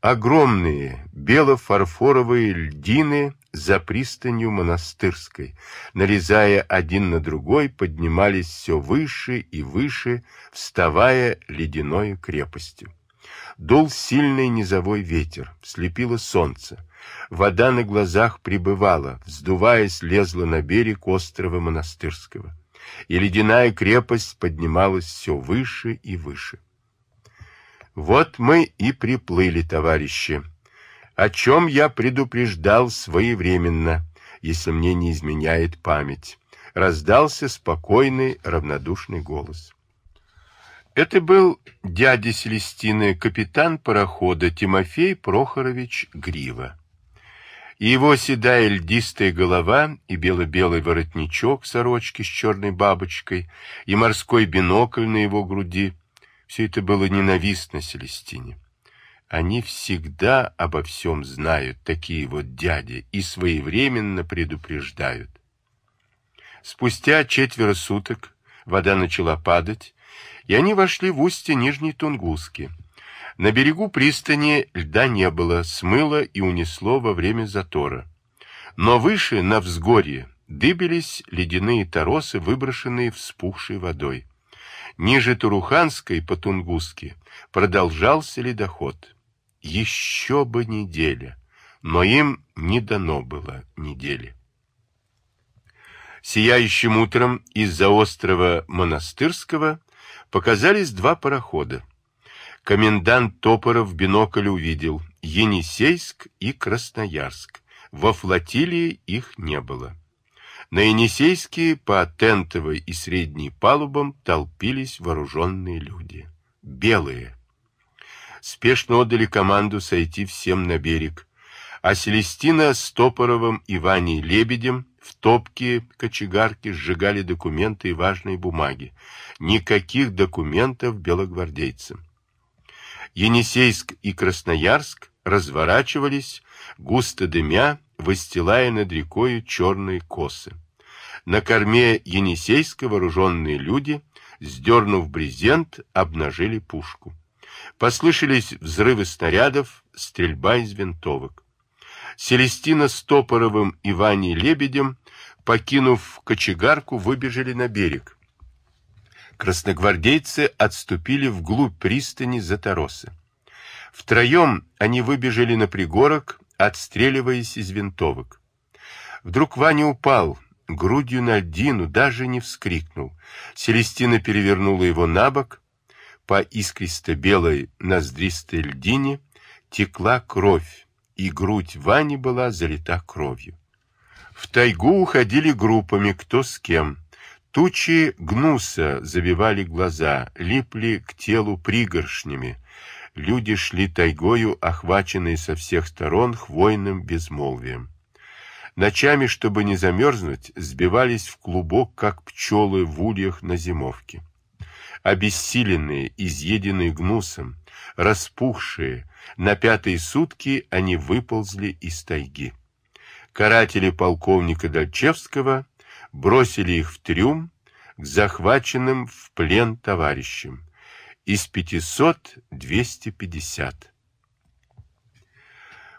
Огромные бело-фарфоровые льдины за пристанью монастырской, нарезая один на другой, поднимались все выше и выше, вставая ледяной крепостью. Дул сильный низовой ветер, слепило солнце. Вода на глазах прибывала, вздуваясь, лезла на берег острова Монастырского. И ледяная крепость поднималась все выше и выше. Вот мы и приплыли, товарищи, о чем я предупреждал своевременно, если мне не изменяет память. Раздался спокойный, равнодушный голос. Это был дядя Селестины, капитан парохода Тимофей Прохорович Грива. И его седая льдистая голова, и бело-белый воротничок сорочки с черной бабочкой, и морской бинокль на его груди — все это было ненавистно Селестине. Они всегда обо всем знают, такие вот дяди, и своевременно предупреждают. Спустя четверо суток вода начала падать, и они вошли в устье Нижней Тунгуски. На берегу пристани льда не было, смыло и унесло во время затора. Но выше, на взгорье, дыбились ледяные торосы, выброшенные вспухшей водой. Ниже Туруханской по Тунгуске продолжался ледоход. Еще бы неделя, но им не дано было недели. Сияющим утром из-за острова Монастырского показались два парохода. Комендант Топоров в бинокль увидел Енисейск и Красноярск. Во флотилии их не было. На Енисейске по тентовой и средней палубам толпились вооруженные люди. Белые. Спешно отдали команду сойти всем на берег. А Селестина с Топоровым и Ваней Лебедем в топке кочегарки сжигали документы и важные бумаги. Никаких документов белогвардейцам. Енисейск и Красноярск разворачивались, густо дымя, выстилая над рекою черные косы. На корме Енисейска вооруженные люди, сдернув брезент, обнажили пушку. Послышались взрывы снарядов, стрельба из винтовок. Селестина с Топоровым и Ваней Лебедем, покинув кочегарку, выбежали на берег. Красногвардейцы отступили вглубь пристани за Торосы. Втроем они выбежали на пригорок, отстреливаясь из винтовок. Вдруг Ваня упал, грудью на льдину, даже не вскрикнул. Селестина перевернула его на бок. По искристо-белой ноздристой льдине текла кровь и грудь Вани была залита кровью. В тайгу уходили группами, кто с кем. Тучи гнуса завивали глаза, липли к телу пригоршнями. Люди шли тайгою, охваченные со всех сторон хвойным безмолвием. Ночами, чтобы не замерзнуть, сбивались в клубок, как пчелы в ульях на зимовке. Обессиленные, изъеденные гнусом, распухшие, на пятые сутки они выползли из тайги. Каратели полковника Дальчевского бросили их в трюм к захваченным в плен товарищам. Из 500 – 250.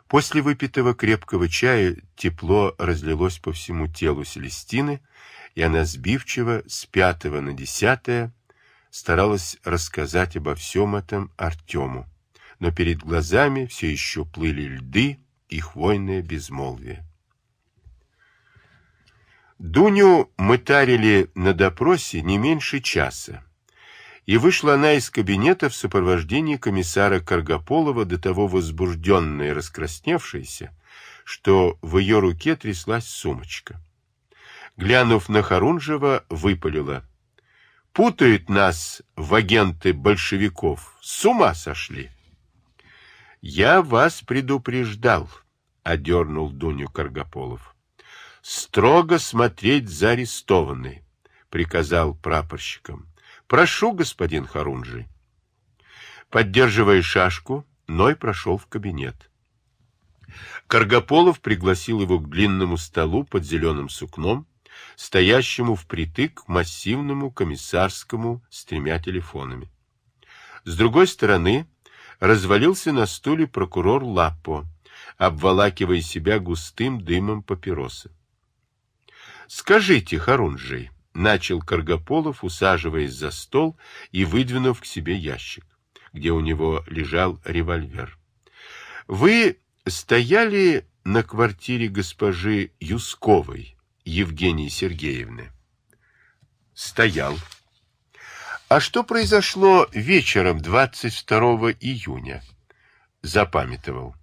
После выпитого крепкого чая тепло разлилось по всему телу Селестины, и она сбивчиво с пятого на десятое старалась рассказать обо всем этом Артему, но перед глазами все еще плыли льды и хвойное безмолвие. Дуню мы тарили на допросе не меньше часа, и вышла она из кабинета в сопровождении комиссара Каргополова до того возбужденная и раскрасневшаяся, что в ее руке тряслась сумочка. Глянув на Харунжева, выпалила — путают нас в агенты большевиков. С ума сошли. Я вас предупреждал, одернул Дуню Каргополов. Строго смотреть за арестованной, приказал прапорщикам. Прошу, господин Харунжи. Поддерживая шашку, Ной прошел в кабинет. Каргополов пригласил его к длинному столу под зеленым сукном, стоящему впритык к массивному комиссарскому с тремя телефонами. С другой стороны, развалился на стуле прокурор Лаппо, обволакивая себя густым дымом папиросы. «Скажите, Харунжий», — начал Каргополов, усаживаясь за стол и выдвинув к себе ящик, где у него лежал револьвер. «Вы стояли на квартире госпожи Юсковой Евгении Сергеевны?» «Стоял». «А что произошло вечером 22 июня?» «Запамятовал».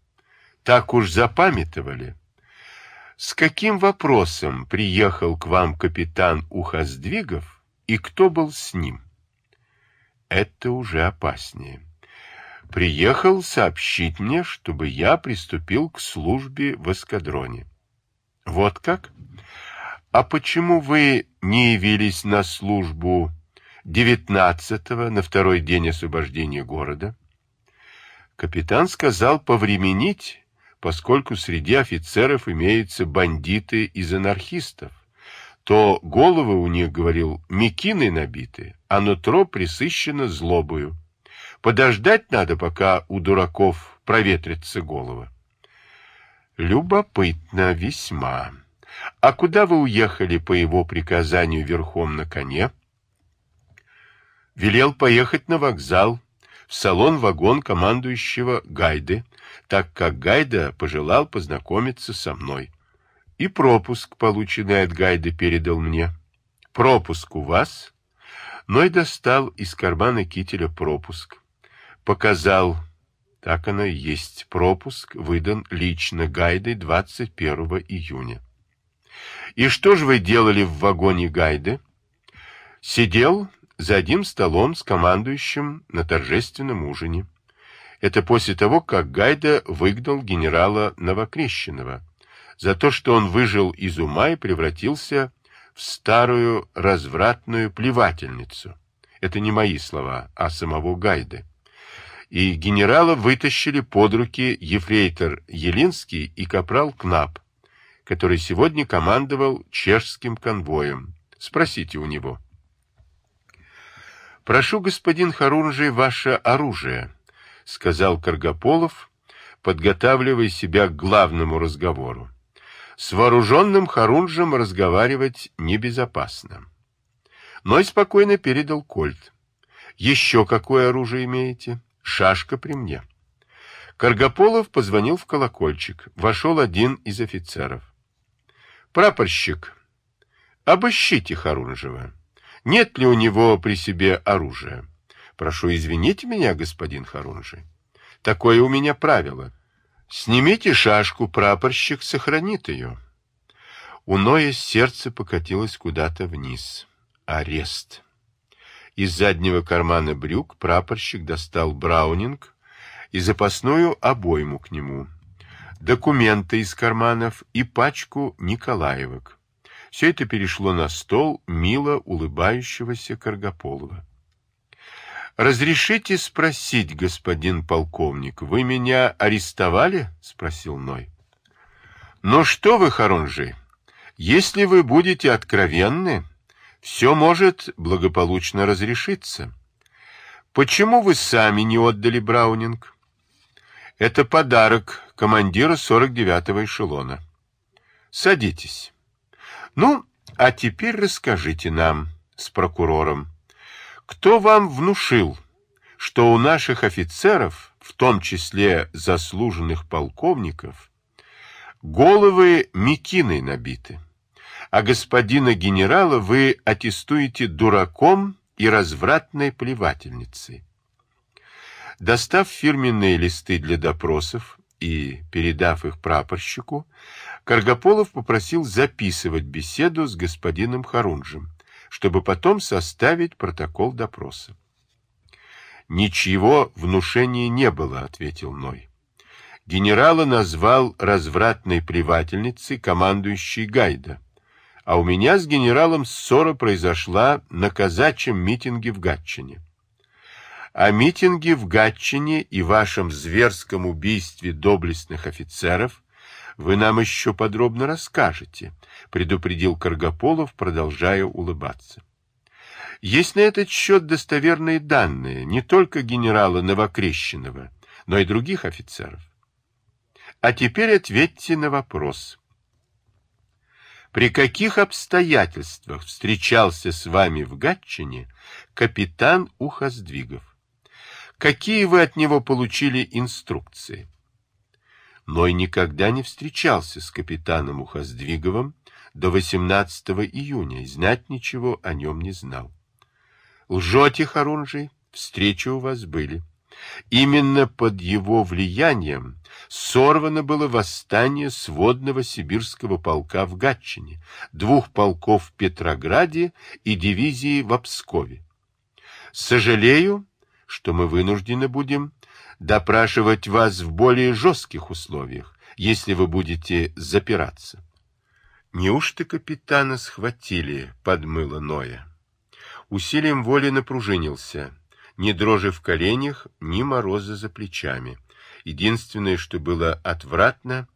«Так уж запамятовали». С каким вопросом приехал к вам капитан Ухоздвигов и кто был с ним? Это уже опаснее. Приехал сообщить мне, чтобы я приступил к службе в эскадроне. Вот как? А почему вы не явились на службу 19-го, на второй день освобождения города? Капитан сказал повременить поскольку среди офицеров имеются бандиты из анархистов, то головы у них, говорил, мекины набиты, а нутро присыщено злобою. Подождать надо, пока у дураков проветрится голова. Любопытно весьма. А куда вы уехали по его приказанию верхом на коне? Велел поехать на вокзал, в салон-вагон командующего Гайды, так как Гайда пожелал познакомиться со мной. И пропуск, полученный от Гайды, передал мне. Пропуск у вас? Ной достал из кармана кителя пропуск. Показал, так оно и есть, пропуск выдан лично Гайдой 21 июня. И что же вы делали в вагоне Гайды? Сидел за одним столом с командующим на торжественном ужине. Это после того, как Гайда выгнал генерала Новокрещенного за то, что он выжил из ума и превратился в старую развратную плевательницу. Это не мои слова, а самого Гайды. И генерала вытащили под руки ефрейтор Елинский и капрал Кнап, который сегодня командовал чешским конвоем. Спросите у него. «Прошу, господин Харунжий, ваше оружие», — сказал Каргополов, подготавливая себя к главному разговору. «С вооруженным Харунжем разговаривать небезопасно». Но и спокойно передал кольт. «Еще какое оружие имеете? Шашка при мне». Каргополов позвонил в колокольчик. Вошел один из офицеров. «Прапорщик, обыщите Харунжева». Нет ли у него при себе оружия? Прошу извините меня, господин Харунжи. Такое у меня правило. Снимите шашку, прапорщик сохранит ее. У Ноя сердце покатилось куда-то вниз. Арест. Из заднего кармана брюк прапорщик достал браунинг и запасную обойму к нему, документы из карманов и пачку Николаевок. Все это перешло на стол мило улыбающегося Каргополова. «Разрешите спросить, господин полковник, вы меня арестовали?» — спросил Ной. «Ну что вы, Харунжи, если вы будете откровенны, все может благополучно разрешиться. Почему вы сами не отдали Браунинг?» «Это подарок командира 49-го эшелона. Садитесь». Ну, а теперь расскажите нам с прокурором, кто вам внушил, что у наших офицеров, в том числе заслуженных полковников, головы мекиной набиты, а господина генерала вы аттестуете дураком и развратной плевательницей. Достав фирменные листы для допросов и передав их прапорщику, Каргополов попросил записывать беседу с господином Харунжем, чтобы потом составить протокол допроса. «Ничего внушения не было», — ответил Ной. Генерала назвал развратной плевательницей командующий Гайда, а у меня с генералом ссора произошла на казачьем митинге в Гатчине. О митинге в Гатчине и вашем зверском убийстве доблестных офицеров вы нам еще подробно расскажете, предупредил Каргополов, продолжая улыбаться. Есть на этот счет достоверные данные не только генерала Новокрещенного, но и других офицеров. А теперь ответьте на вопрос. При каких обстоятельствах встречался с вами в Гатчине капитан Ухоздвигов? Какие вы от него получили инструкции? Но и никогда не встречался с капитаном Ухоздвиговым до 18 июня и знать ничего о нем не знал. Лжете, Харунжий, встречи у вас были. Именно под его влиянием сорвано было восстание сводного сибирского полка в Гатчине, двух полков в Петрограде и дивизии в Пскове. Сожалею, что мы вынуждены будем допрашивать вас в более жестких условиях, если вы будете запираться. Неужто капитана схватили, подмыло Ноя? Усилием воли напружинился, ни дрожи в коленях, ни мороза за плечами. Единственное, что было отвратно,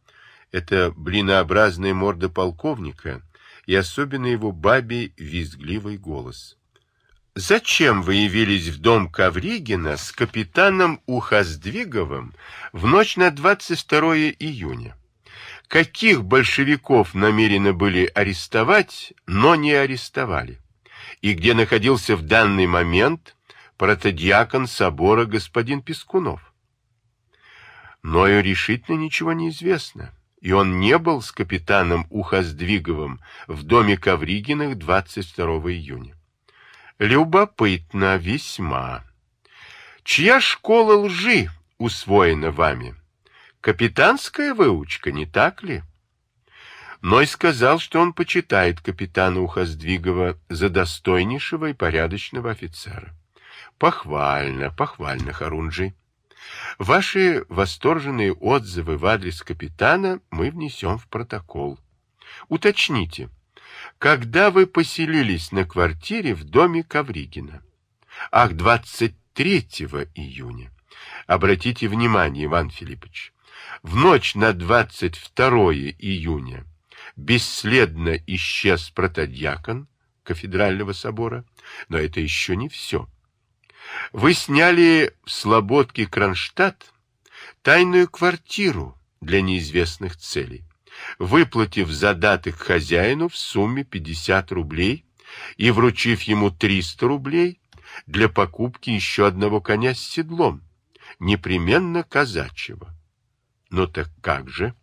это блинообразная морда полковника и особенно его бабий визгливый голос. «Зачем вы явились в дом Ковригина с капитаном Ухоздвиговым в ночь на 22 июня? Каких большевиков намерены были арестовать, но не арестовали? И где находился в данный момент протодиакон собора господин Пескунов. Ною решительно ничего не известно, и он не был с капитаном Ухоздвиговым в доме Ковригиных 22 июня. Любопытно весьма. Чья школа лжи усвоена вами? Капитанская выучка, не так ли? Ной сказал, что он почитает капитана Ухоздвигова за достойнейшего и порядочного офицера. Похвально, похвально, Харунжи. Ваши восторженные отзывы в адрес капитана мы внесем в протокол. Уточните, когда вы поселились на квартире в доме Ковригина? Ах, 23 июня. Обратите внимание, Иван Филиппович, в ночь на 22 июня бесследно исчез протодьякон кафедрального собора, но это еще не все. Вы сняли в Слободке Кронштадт тайную квартиру для неизвестных целей, выплатив задаток хозяину в сумме 50 рублей и вручив ему 300 рублей для покупки еще одного коня с седлом, непременно казачьего. Но так как же?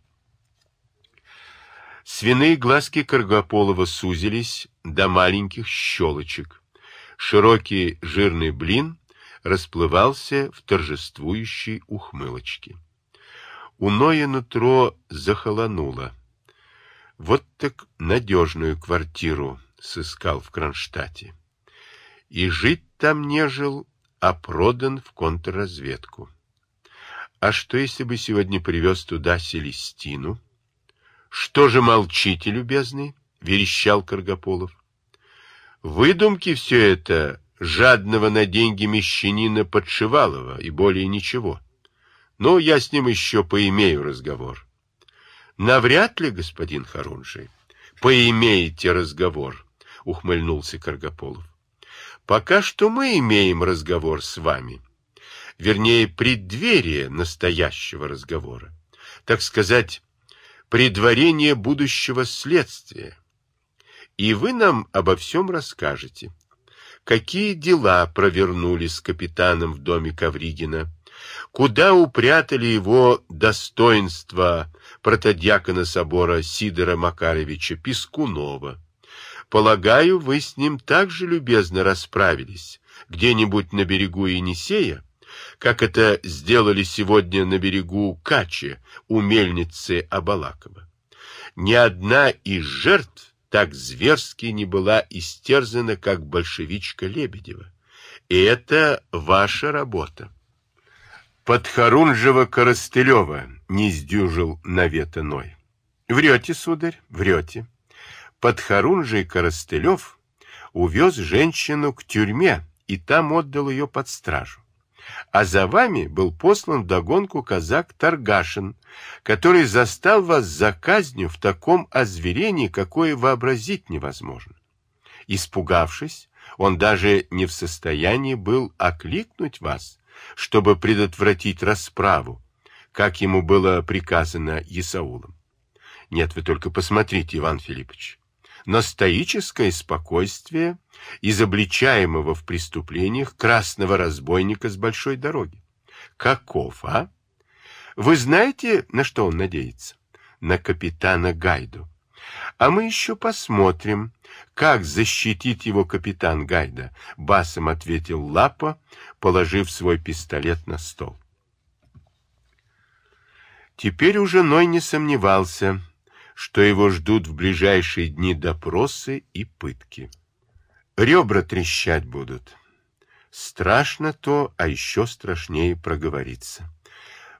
Свиные глазки Каргополова сузились до маленьких щелочек. Широкий жирный блин расплывался в торжествующей ухмылочке. У Ноя нутро захолонуло. Вот так надежную квартиру сыскал в Кронштадте. И жить там не жил, а продан в контрразведку. А что, если бы сегодня привез туда Селестину? — Что же молчите, любезный? — верещал Каргополов. — Выдумки все это жадного на деньги мещанина Подшивалова и более ничего. Но я с ним еще поимею разговор. Навряд ли, господин Харунжий, поимеете разговор, ухмыльнулся Каргополов. Пока что мы имеем разговор с вами, вернее, преддверие настоящего разговора, так сказать, предварение будущего следствия. И вы нам обо всем расскажете какие дела провернули с капитаном в доме Ковригина, куда упрятали его достоинство протодьякона собора Сидора Макаровича Пискунова. Полагаю, вы с ним так же любезно расправились где-нибудь на берегу Енисея, как это сделали сегодня на берегу Качи у мельницы Абалакова. Ни одна из жертв так зверски не была истерзана, как большевичка Лебедева. И это ваша работа. Подхорунжева Коростылева не сдюжил навет иной. Врете, сударь, врете. Подхорунжий Коростылев увез женщину к тюрьме и там отдал ее под стражу а за вами был послан вдогонку казак Таргашин, который застал вас за казнью в таком озверении, какое вообразить невозможно. Испугавшись, он даже не в состоянии был окликнуть вас, чтобы предотвратить расправу, как ему было приказано Исаулом. Нет, вы только посмотрите, Иван Филиппович. На стоическое спокойствие изобличаемого в преступлениях красного разбойника с большой дороги. Каков, а? Вы знаете, на что он надеется? На капитана Гайду. А мы еще посмотрим, как защитит его капитан Гайда, басом ответил Лапа, положив свой пистолет на стол. Теперь уже Ной не сомневался, что его ждут в ближайшие дни допросы и пытки. Ребра трещать будут. Страшно то, а еще страшнее проговориться.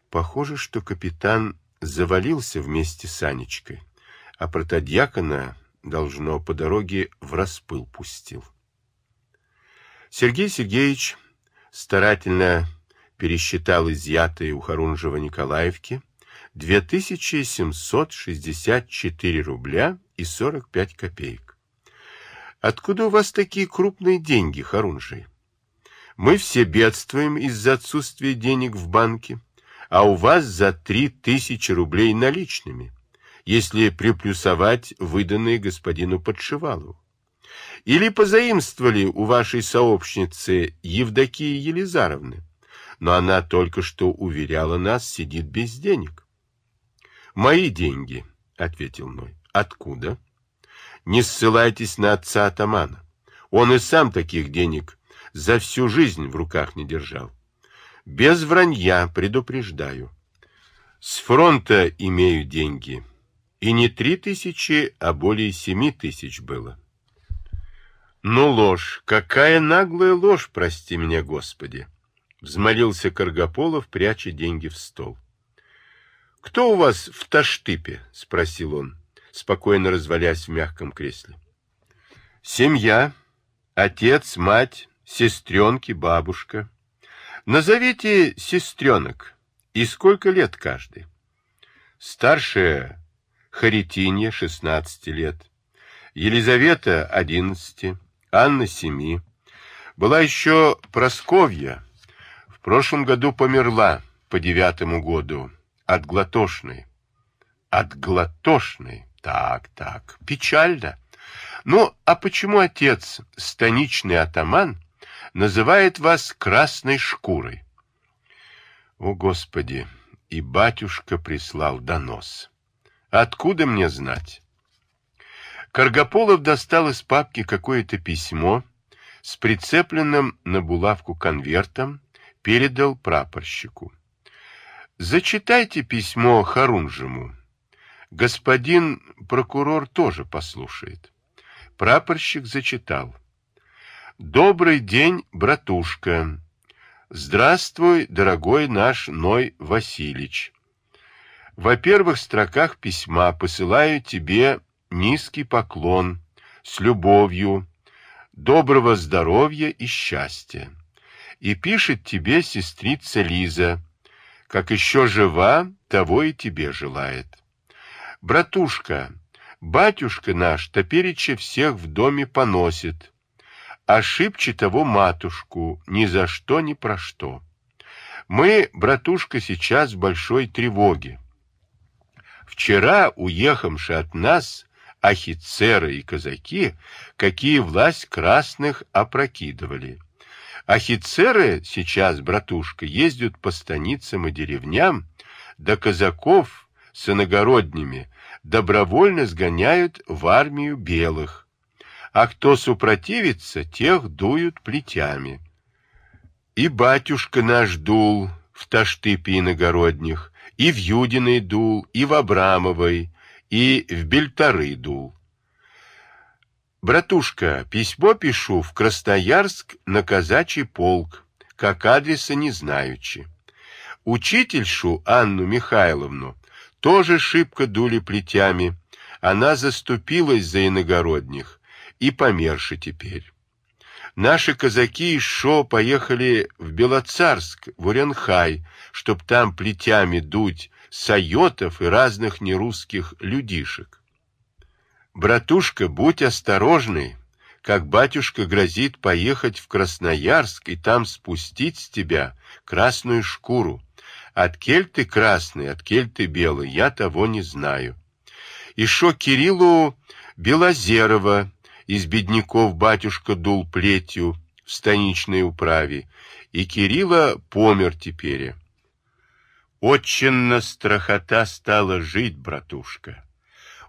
Похоже, что капитан завалился вместе с Анечкой а протодьякона, должно, по дороге в распыл пустил. Сергей Сергеевич старательно пересчитал изъятые у Харунжева Николаевки 2764 рубля и 45 копеек. Откуда у вас такие крупные деньги, Харунжий? Мы все бедствуем из-за отсутствия денег в банке, а у вас за три тысячи рублей наличными если приплюсовать выданные господину Подшивалову? Или позаимствовали у вашей сообщницы Евдокии Елизаровны, но она только что уверяла нас, сидит без денег. «Мои деньги», — ответил Ной. «Откуда?» «Не ссылайтесь на отца атамана. Он и сам таких денег за всю жизнь в руках не держал. Без вранья предупреждаю. С фронта имею деньги, и не три тысячи, а более семи тысяч было. Ну, ложь, какая наглая ложь, прости меня, Господи! Взмолился Каргополов, пряча деньги в стол. Кто у вас в Таштыпе? Спросил он, спокойно развалясь в мягком кресле. Семья, отец, мать, сестренки, бабушка. Назовите сестренок и сколько лет каждый. Старшая Харитинья, 16 лет, Елизавета, 11, Анна, 7. Была еще Просковья, в прошлом году померла по девятому году от глотошной. От глотошной? Так, так, печально. Ну, а почему отец, станичный атаман, называет вас красной шкурой? О, Господи! И батюшка прислал донос. Откуда мне знать? Каргополов достал из папки какое-то письмо с прицепленным на булавку конвертом, передал прапорщику. Зачитайте письмо Харунжему. Господин прокурор тоже послушает. Прапорщик зачитал. Добрый день, братушка. Здравствуй, дорогой наш Ной Васильевич. Во первых строках письма посылаю тебе низкий поклон с любовью, доброго здоровья и счастья. И пишет тебе сестрица Лиза, как еще жива, того и тебе желает. Братушка, батюшка наш топереча всех в доме поносит, ошибче того матушку ни за что ни про что. Мы, братушка, сейчас в большой тревоге. Вчера, уехавши от нас, офицеры и казаки, какие власть красных опрокидывали. Офицеры сейчас, братушка, ездят по станицам и деревням, да казаков с иногородними добровольно сгоняют в армию белых, а кто супротивится, тех дуют плетями. И батюшка наш дул в Таштыпе иногородних, и в Юдиной дул, и в Абрамовой, и в Бельтары дул. Братушка, письмо пишу в Красноярск на казачий полк, как адреса не знаючи. Учительшу Анну Михайловну тоже шибко дули плетями, она заступилась за иногородних и померши теперь. Наши казаки из Шо поехали в Белоцарск, в Уренхай, чтоб там плетями дуть сайотов и разных нерусских людишек. Братушка, будь осторожный, как батюшка грозит поехать в Красноярск и там спустить с тебя красную шкуру. От кель ты красный, от кель ты белый, я того не знаю. И шо Кириллу Белозерова из бедняков батюшка дул плетью в станичной управе, и Кирилла помер теперь. Отчинно страхота стала жить, братушка.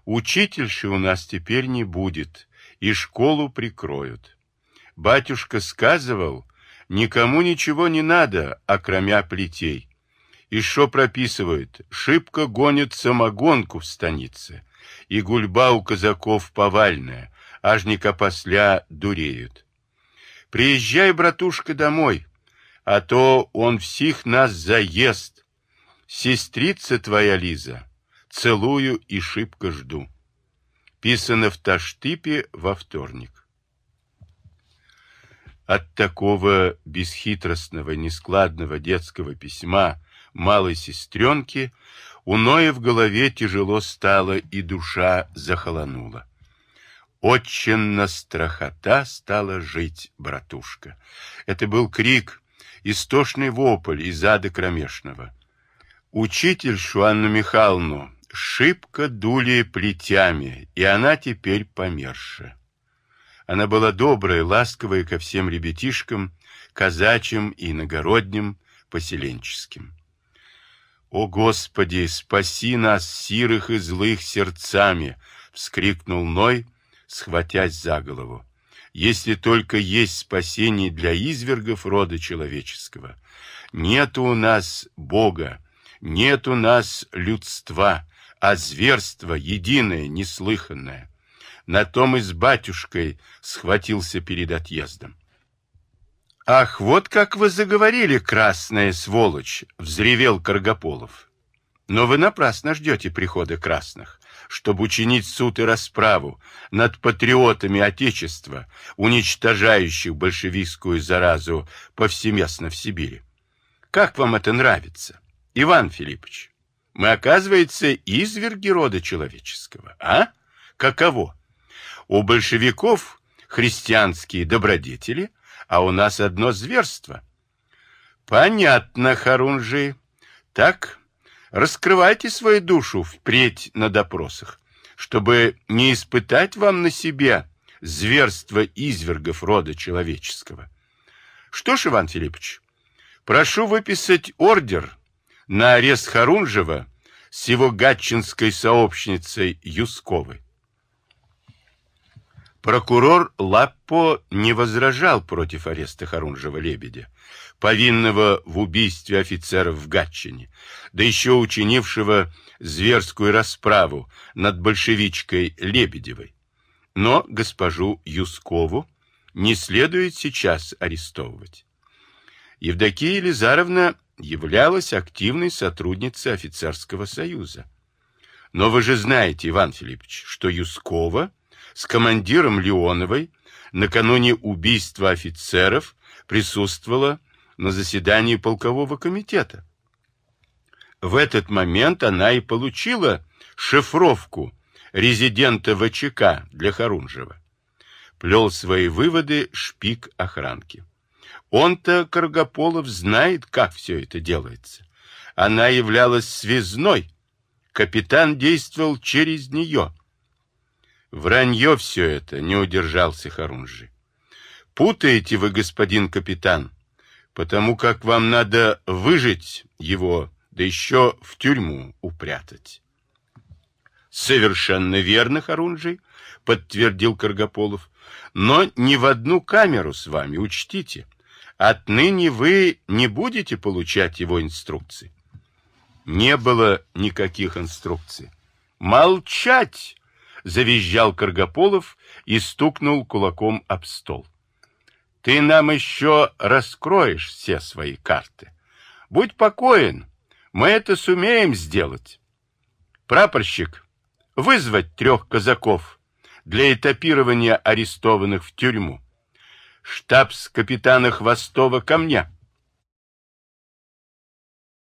Учительши у нас теперь не будет, и школу прикроют. Батюшка сказывал, никому ничего не надо, окромя плетей. И что прописывают? Шибко гонят самогонку в станице, и гульба у казаков повальная, ажника посля дуреют. Приезжай, братушка, домой, а то он всех нас заест. Сестрица твоя Лиза, целую и шибко жду. Писано в Таштипе во вторник. От такого бесхитростного, нескладного детского письма малой сестренки у Ноя в голове тяжело стало и душа захолонула. Отчинно страхота стала жить, братушка. Это был крик, истошный вопль из ада кромешного. Учитель Шуанну Михайловну шибко дули плетями, и она теперь померше. Она была добрая, ласковая ко всем ребятишкам, казачьим и иногородним, поселенческим. «О, Господи, спаси нас, сирых и злых сердцами!» — вскрикнул Ной, схватясь за голову. «Если только есть спасение для извергов рода человеческого. Нет у нас Бога, нет у нас людства, а зверство единое, неслыханное. На том и с батюшкой схватился перед отъездом. «Ах, вот как вы заговорили, красная сволочь!» — взревел Каргополов. «Но вы напрасно ждете прихода красных, чтобы учинить суд и расправу над патриотами Отечества, уничтожающих большевистскую заразу повсеместно в Сибири. Как вам это нравится, Иван Филиппович?» Мы, оказывается, изверги рода человеческого. А? Каково? У большевиков христианские добродетели, а у нас одно зверство. Понятно, Харунжи. Так, раскрывайте свою душу впредь на допросах, чтобы не испытать вам на себе зверство извергов рода человеческого. Что ж, Иван Филиппович, прошу выписать ордер на арест Харунжева с его гатчинской сообщницей Юсковой. Прокурор Лаппо не возражал против ареста Харунжева-Лебедя, повинного в убийстве офицеров в Гатчине, да еще учинившего зверскую расправу над большевичкой Лебедевой. Но госпожу Юскову не следует сейчас арестовывать. Евдокия Елизаровна являлась активной сотрудницей офицерского союза. Но вы же знаете, Иван Филиппович, что Юскова с командиром Леоновой накануне убийства офицеров присутствовала на заседании полкового комитета. В этот момент она и получила шифровку резидента ВЧК для Харунжева. Плел свои выводы шпик охранки. Он-то, Каргополов, знает, как все это делается. Она являлась связной. Капитан действовал через нее. Вранье все это, не удержался Харунжи. Путаете вы, господин капитан, потому как вам надо выжить его, да еще в тюрьму упрятать. Совершенно верно, Харунжи, подтвердил Каргополов. Но не в одну камеру с вами, учтите. Отныне вы не будете получать его инструкции. Не было никаких инструкций. Молчать! Завизжал Каргополов и стукнул кулаком об стол. Ты нам еще раскроешь все свои карты. Будь покоен, мы это сумеем сделать. Прапорщик, вызвать трех казаков для этапирования арестованных в тюрьму штабс-капитана Хвостова ко мне.